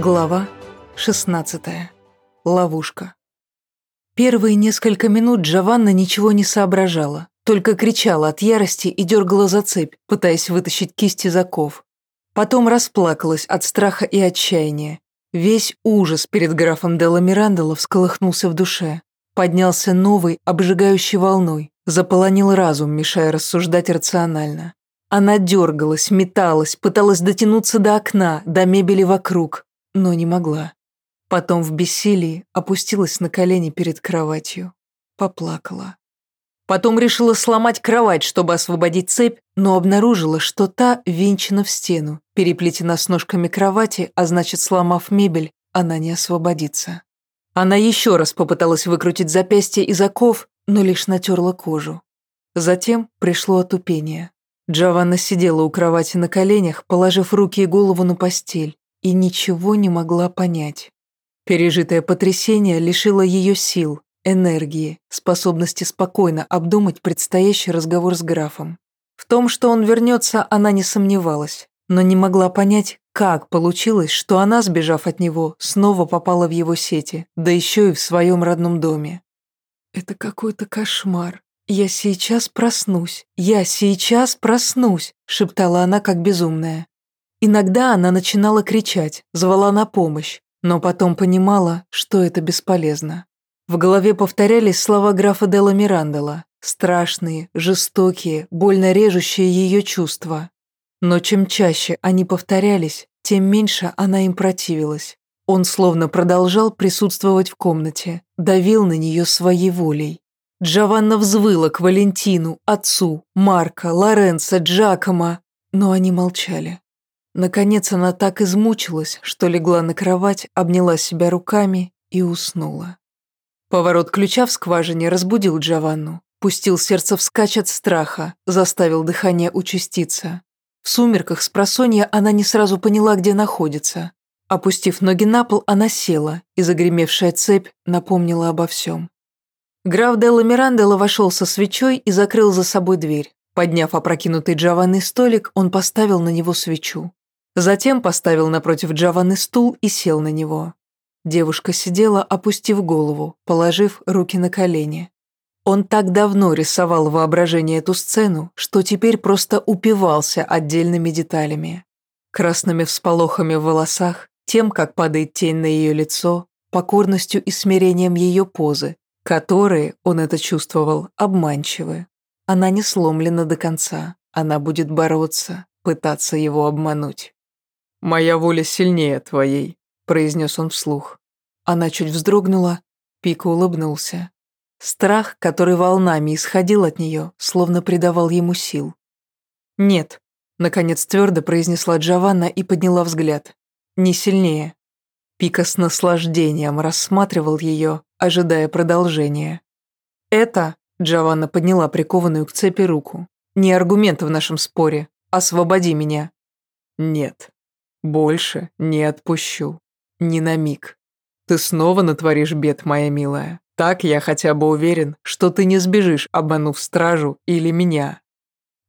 Глава 16. Ловушка. Первые несколько минут Джованна ничего не соображала, только кричала от ярости и дергала за цепь, пытаясь вытащить кисть из оков. Потом расплакалась от страха и отчаяния. Весь ужас перед графом Делла Мирандола всколыхнулся в душе. Поднялся новой, обжигающей волной, заполонил разум, мешая рассуждать рационально. Она дергалась, металась, пыталась дотянуться до окна, до мебели вокруг, но не могла. Потом в бессилии опустилась на колени перед кроватью. Поплакала. Потом решила сломать кровать, чтобы освободить цепь, но обнаружила, что та винчена в стену, переплетена с ножками кровати, а значит, сломав мебель, она не освободится. Она еще раз попыталась выкрутить запястье из оков, но лишь натерла кожу. Затем пришло отупение. Джованна сидела у кровати на коленях, положив руки и голову на постель и ничего не могла понять. Пережитое потрясение лишило ее сил, энергии, способности спокойно обдумать предстоящий разговор с графом. В том, что он вернется, она не сомневалась, но не могла понять, как получилось, что она, сбежав от него, снова попала в его сети, да еще и в своем родном доме. «Это какой-то кошмар. Я сейчас проснусь. Я сейчас проснусь», шептала она, как безумная. Иногда она начинала кричать, звала на помощь, но потом понимала, что это бесполезно. В голове повторялись слова графа Делла Мирандола, страшные, жестокие, больно режущие ее чувства. Но чем чаще они повторялись, тем меньше она им противилась. Он словно продолжал присутствовать в комнате, давил на нее своей волей. Джованна взвыла к Валентину, отцу, Марка, Лоренцо, Джакома, но они молчали. Наконец она так измучилась, что легла на кровать, обняла себя руками и уснула. Поворот ключа в скважине разбудил Джованну, пустил сердце вскачь от страха, заставил дыхание участиться. В сумерках с просонья она не сразу поняла, где находится. Опустив ноги на пол, она села, и загремевшая цепь напомнила обо всем. Граф Делла Мирандела вошел со свечой и закрыл за собой дверь. Подняв опрокинутый Джованный столик, он поставил на него свечу. Затем поставил напротив Джованны стул и сел на него. Девушка сидела, опустив голову, положив руки на колени. Он так давно рисовал воображение эту сцену, что теперь просто упивался отдельными деталями. Красными всполохами в волосах, тем, как падает тень на ее лицо, покорностью и смирением ее позы, которые, он это чувствовал, обманчивы. Она не сломлена до конца, она будет бороться, пытаться его обмануть. «Моя воля сильнее твоей», – произнес он вслух. Она чуть вздрогнула, Пика улыбнулся. Страх, который волнами исходил от нее, словно придавал ему сил. «Нет», – наконец твердо произнесла Джованна и подняла взгляд. «Не сильнее». Пика с наслаждением рассматривал ее, ожидая продолжения. «Это», – Джованна подняла прикованную к цепи руку, – «не аргумент в нашем споре. Освободи меня». «Нет», больше не отпущу. Ни на миг. Ты снова натворишь бед, моя милая. Так я хотя бы уверен, что ты не сбежишь, обманув стражу или меня.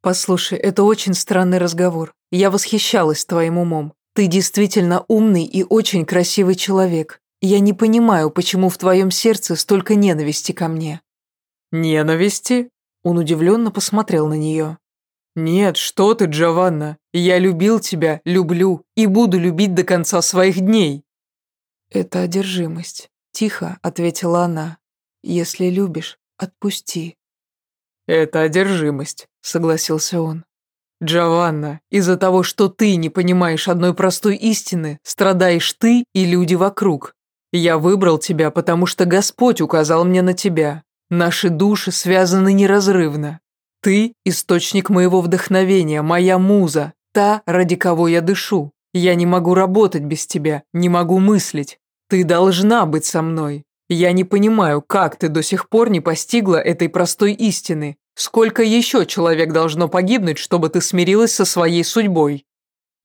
Послушай, это очень странный разговор. Я восхищалась твоим умом. Ты действительно умный и очень красивый человек. Я не понимаю, почему в твоем сердце столько ненависти ко мне. Ненависти? Он удивленно посмотрел на нее. «Нет, что ты, Джованна, я любил тебя, люблю и буду любить до конца своих дней». «Это одержимость», — тихо ответила она. «Если любишь, отпусти». «Это одержимость», — согласился он. «Джованна, из-за того, что ты не понимаешь одной простой истины, страдаешь ты и люди вокруг. Я выбрал тебя, потому что Господь указал мне на тебя. Наши души связаны неразрывно. Ты – источник моего вдохновения, моя муза, та, ради кого я дышу. Я не могу работать без тебя, не могу мыслить. Ты должна быть со мной. Я не понимаю, как ты до сих пор не постигла этой простой истины. Сколько еще человек должно погибнуть, чтобы ты смирилась со своей судьбой?»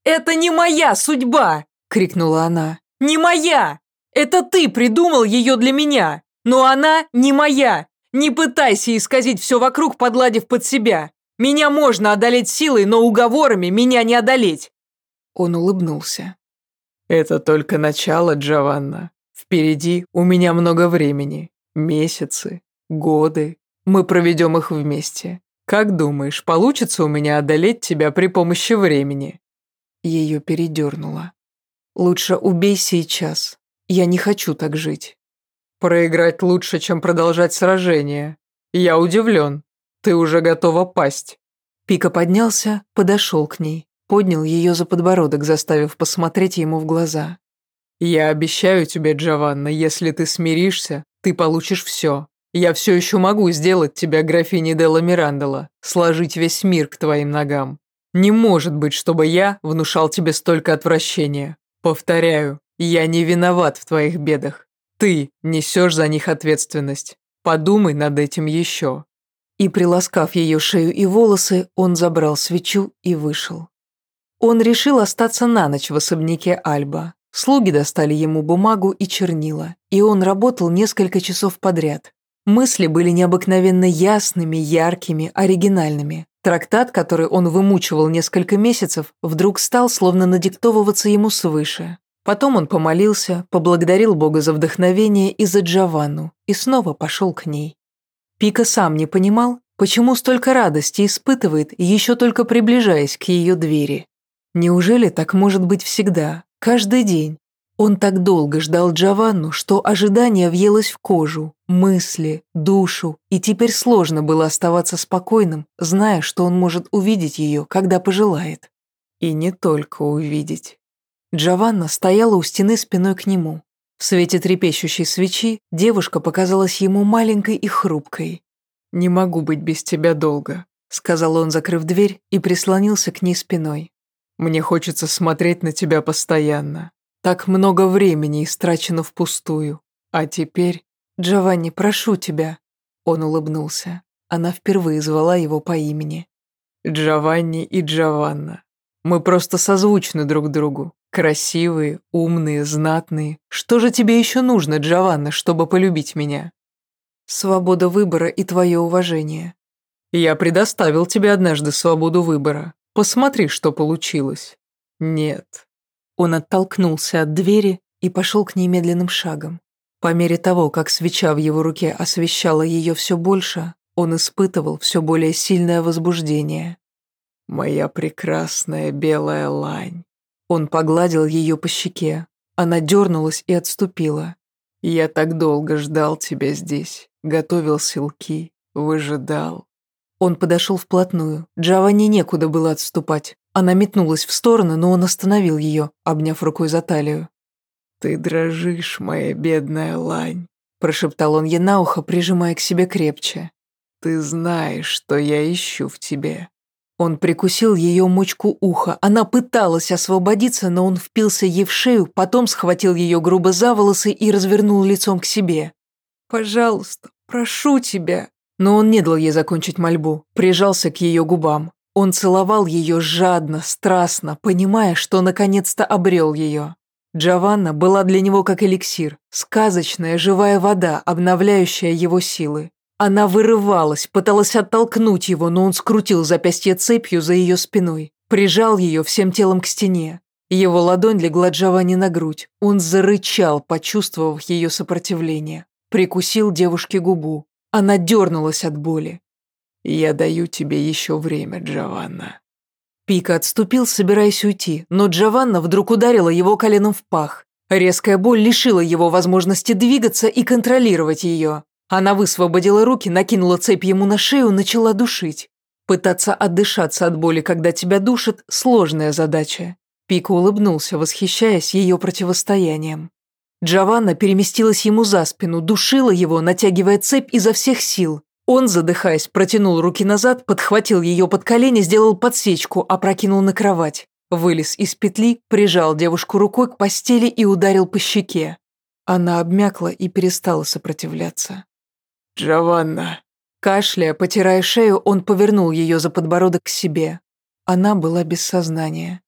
«Это не моя судьба!» – крикнула она. «Не моя! Это ты придумал ее для меня! Но она не моя! Не пытайся исказить все вокруг, подладив под себя. Меня можно одолеть силой, но уговорами меня не одолеть. Он улыбнулся. Это только начало, Джованна. Впереди у меня много времени. Месяцы, годы. Мы проведем их вместе. Как думаешь, получится у меня одолеть тебя при помощи времени?» Ее передернуло. «Лучше убей сейчас. Я не хочу так жить». «Проиграть лучше, чем продолжать сражение. Я удивлен. Ты уже готова пасть». Пика поднялся, подошел к ней, поднял ее за подбородок, заставив посмотреть ему в глаза. «Я обещаю тебе, Джованна, если ты смиришься, ты получишь все. Я все еще могу сделать тебя графиней Делла Мирандола, сложить весь мир к твоим ногам. Не может быть, чтобы я внушал тебе столько отвращения. Повторяю, я не виноват в твоих бедах. Ты несешь за них ответственность. Подумай над этим еще». И, приласкав ее шею и волосы, он забрал свечу и вышел. Он решил остаться на ночь в особняке Альба. Слуги достали ему бумагу и чернила, и он работал несколько часов подряд. Мысли были необыкновенно ясными, яркими, оригинальными. Трактат, который он вымучивал несколько месяцев, вдруг стал словно надиктовываться ему свыше. Потом он помолился, поблагодарил Бога за вдохновение и за Джованну, и снова пошел к ней. Пика сам не понимал, почему столько радости испытывает, еще только приближаясь к ее двери. Неужели так может быть всегда, каждый день? Он так долго ждал Джованну, что ожидание въелось в кожу, мысли, душу, и теперь сложно было оставаться спокойным, зная, что он может увидеть ее, когда пожелает. И не только увидеть. Джованна стояла у стены спиной к нему. В свете трепещущей свечи девушка показалась ему маленькой и хрупкой. «Не могу быть без тебя долго», — сказал он, закрыв дверь, и прислонился к ней спиной. «Мне хочется смотреть на тебя постоянно, так много времени истрачено впустую. А теперь... Джованни, прошу тебя. Он улыбнулся. Она впервые звала его по имени. Джованни и Джованна. Мы просто созвучны друг другу. Красивые, умные, знатные. Что же тебе еще нужно, Джованна, чтобы полюбить меня? Свобода выбора и твое уважение. Я предоставил тебе однажды свободу выбора. Посмотри, что получилось. Нет, он оттолкнулся от двери и пошел к ней медленным шагом. По мере того, как свеча в его руке освещала ее все больше, он испытывал все более сильное возбуждение. «Моя прекрасная белая лань». Он погладил ее по щеке. Она дернулась и отступила. «Я так долго ждал тебя здесь, готовил силки, выжидал». Он подошел вплотную. Джованни некуда было отступать. Она метнулась в сторону, но он остановил ее, обняв рукой за талию. «Ты дрожишь, моя бедная лань», – прошептал он ей на ухо, прижимая к себе крепче. «Ты знаешь, что я ищу в тебе». Он прикусил ее мочку уха. Она пыталась освободиться, но он впился ей в шею, потом схватил ее грубо за волосы и развернул лицом к себе. «Пожалуйста, прошу тебя». Но он не дал ей закончить мольбу, прижался к ее губам. Он целовал ее жадно, страстно, понимая, что наконец-то обрел ее. Джованна была для него как эликсир, сказочная живая вода, обновляющая его силы. Она вырывалась, пыталась оттолкнуть его, но он скрутил запястье цепью за ее спиной, прижал ее всем телом к стене. Его ладонь легла Джованни на грудь. Он зарычал, почувствовав ее сопротивление. Прикусил девушке губу. Она дернулась от боли. «Я даю тебе еще время, Джованна». Пика отступил, собираясь уйти, но Джованна вдруг ударила его коленом в пах. Резкая боль лишила его возможности двигаться и контролировать ее. Она высвободила руки, накинула цепь ему на шею, начала душить. Пытаться отдышаться от боли, когда тебя душит – сложная задача. Пика улыбнулся, восхищаясь ее противостоянием. Джованна переместилась ему за спину, душила его, натягивая цепь изо всех сил. Он, задыхаясь, протянул руки назад, подхватил ее под колени, сделал подсечку, опрокинул на кровать. Вылез из петли, прижал девушку рукой к постели и ударил по щеке. Она обмякла и перестала сопротивляться. «Джованна!» Кашляя, потирая шею, он повернул ее за подбородок к себе. Она была без сознания.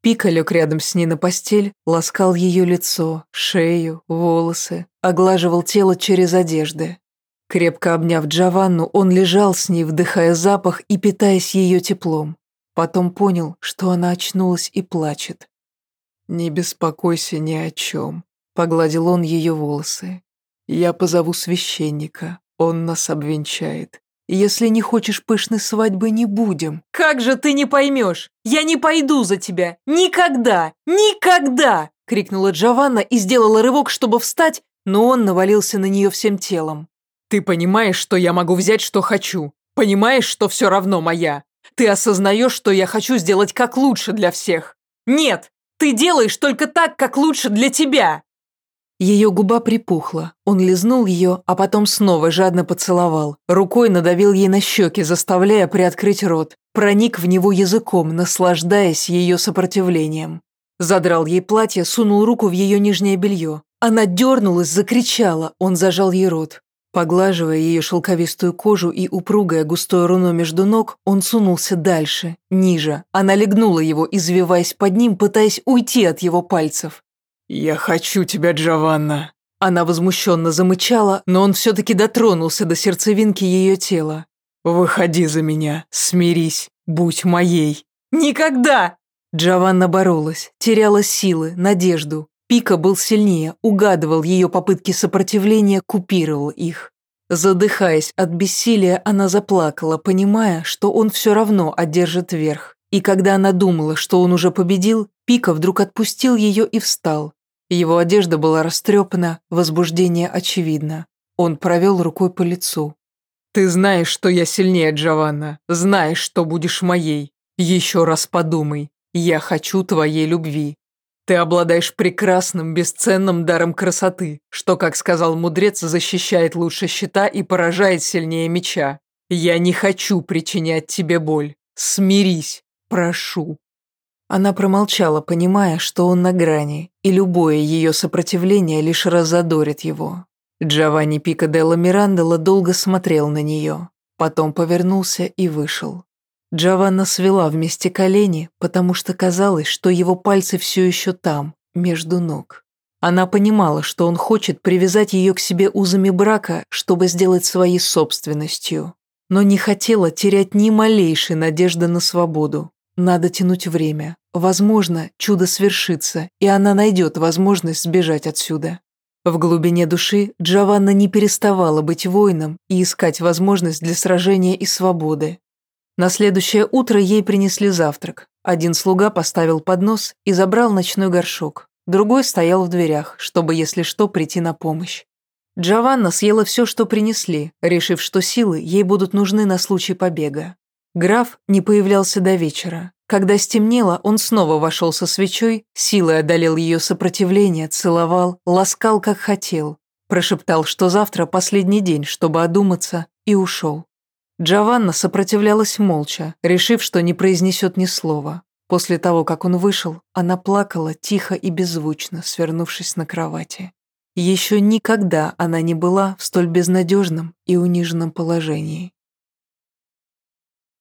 Пика лег рядом с ней на постель, ласкал ее лицо, шею, волосы, оглаживал тело через одежды. Крепко обняв Джованну, он лежал с ней, вдыхая запах и питаясь ее теплом. Потом понял, что она очнулась и плачет. Не беспокойся ни о чем. Погладил он ее волосы. Я позову священника, он нас обвенчает. Если не хочешь пышной свадьбы, не будем. Как же ты не поймешь? Я не пойду за тебя. Никогда! Никогда! Крикнула Джованна и сделала рывок, чтобы встать, но он навалился на нее всем телом. Ты понимаешь, что я могу взять, что хочу? Понимаешь, что все равно моя? Ты осознаешь, что я хочу сделать как лучше для всех? Нет, ты делаешь только так, как лучше для тебя. Ее губа припухла. Он лизнул ее, а потом снова жадно поцеловал. Рукой надавил ей на щеки, заставляя приоткрыть рот. Проник в него языком, наслаждаясь ее сопротивлением. Задрал ей платье, сунул руку в ее нижнее белье. Она дернулась, закричала, он зажал ей рот. Поглаживая ее шелковистую кожу и упругое густое руно между ног, он сунулся дальше, ниже. Она легнула его, извиваясь под ним, пытаясь уйти от его пальцев. «Я хочу тебя, Джованна!» Она возмущенно замычала, но он все-таки дотронулся до сердцевинки ее тела. «Выходи за меня, смирись, будь моей!» «Никогда!» Джованна боролась, теряла силы, надежду. Пика был сильнее, угадывал ее попытки сопротивления, купировал их. Задыхаясь от бессилия, она заплакала, понимая, что он все равно одержит верх. И когда она думала, что он уже победил, Пика вдруг отпустил ее и встал. Его одежда была растрепана, возбуждение очевидно. Он провел рукой по лицу. «Ты знаешь, что я сильнее, Джованна. Знаешь, что будешь моей. Еще раз подумай. Я хочу твоей любви. Ты обладаешь прекрасным, бесценным даром красоты, что, как сказал мудрец, защищает лучше щита и поражает сильнее меча. Я не хочу причинять тебе боль. Смирись, прошу». Она промолчала, понимая, что он на грани, и любое ее сопротивление лишь разодорит его. Джованни Пикаделло Мирандела долго смотрел на нее, потом повернулся и вышел. Джованна свела вместе колени, потому что казалось, что его пальцы все еще там, между ног. Она понимала, что он хочет привязать ее к себе узами брака, чтобы сделать своей собственностью, но не хотела терять ни малейшей надежды на свободу. Надо тянуть время, Возможно, чудо свершится, и она найдет возможность сбежать отсюда. В глубине души Джованна не переставала быть воином и искать возможность для сражения и свободы. На следующее утро ей принесли завтрак. Один слуга поставил поднос и забрал ночной горшок. Другой стоял в дверях, чтобы, если что, прийти на помощь. Джованна съела все, что принесли, решив, что силы ей будут нужны на случай побега. Граф не появлялся до вечера. Когда стемнело, он снова вошел со свечой, силой одолел ее сопротивление, целовал, ласкал, как хотел. Прошептал, что завтра последний день, чтобы одуматься, и ушел. Джованна сопротивлялась молча, решив, что не произнесет ни слова. После того, как он вышел, она плакала тихо и беззвучно, свернувшись на кровати. Еще никогда она не была в столь безнадежном и униженном положении.